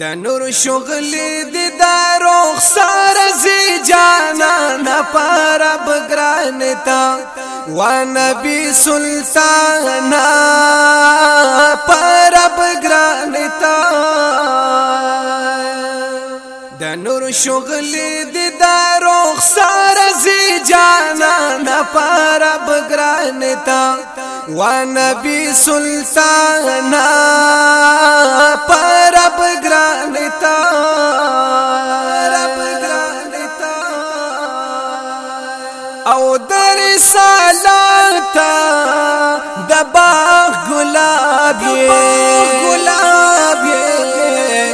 د نور شغل دي د رخصار سي جانا نه پر بګران تا و نبي سلطان پر بګران تا د نور شغل دي د رخصار سي جانا نه پر بګران تا و نبي سلطان پر او در سالات د باغ گلاب یې گلاب یې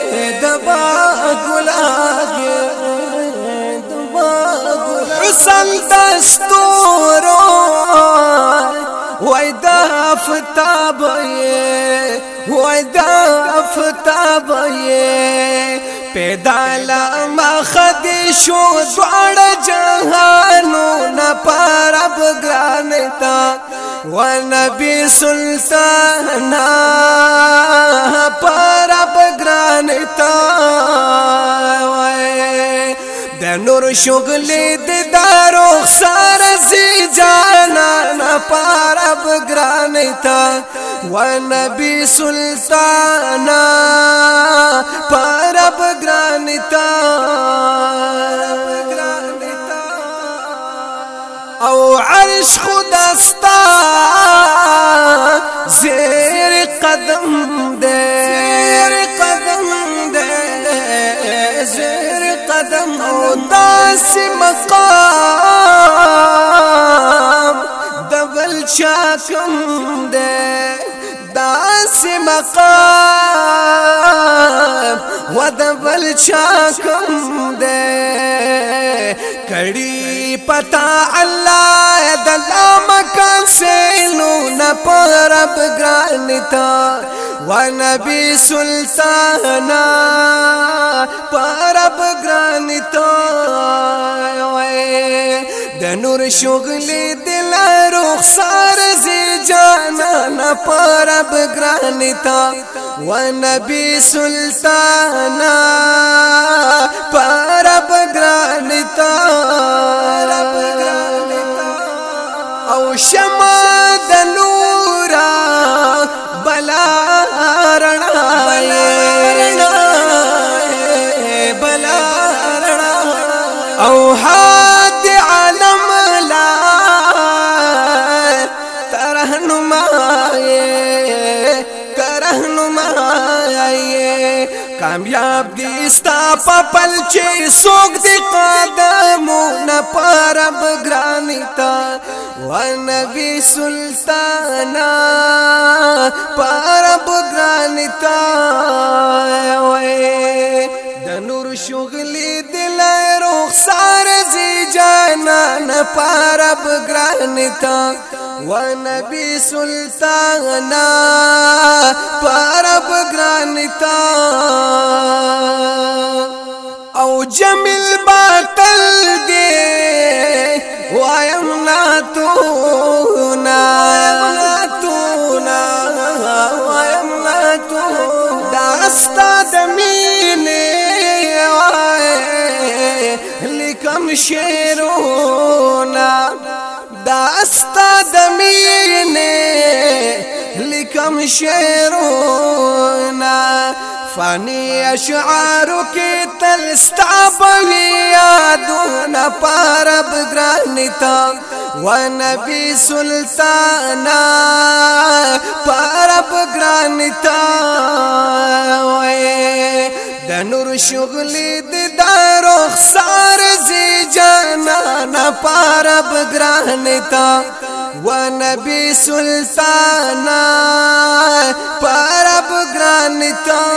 د باغ گلاب یې د باغ حسن دستور وای د افتاب یې وای د افتاب پیدا لما خد شو دوار جہانو نا پارا بگرانتا و نبی سلطانا پارا بگرانتا د نور شغل د دارو خسار سی جانا نا پارا بگرانتا ونبي سلطانا پرب گرانتا او عرش خودستا زیر قدم دے زیر قدم دے زیر قدم او داس مقام چا سے داسی چا کم دے کڑی پتا اللہ دلا دلام کا سیلون پرب گرانتا و نبی سلطانہ پرو گرانتا نور شغلی دل رخصار زی جانانا پارب گرانی تا و نبی سلطانا پارب گرانی تا او شم کامیاب دی ستا پپل چې سوګ دی قدمونه پرب ګرانیتا و نبی سلطانا پرب ګرانیتا وای د نور شغلې دل رخصار زی جانا نه پرب ګرانیتا و نبی سلطانا پر تا او جمیل باطل دی وایم لا تو نا وایم لا تو دا استاد مینه وای لیکم شعرونه دا استاد كم فاني فانی اشعارو کی تلستا بوی یادونا پارب سلطانا بارب گرانی دنور شغلي نور دارو خسار زي جا سلطان پارب گرانتا و نبی سلطان پارب گرانتا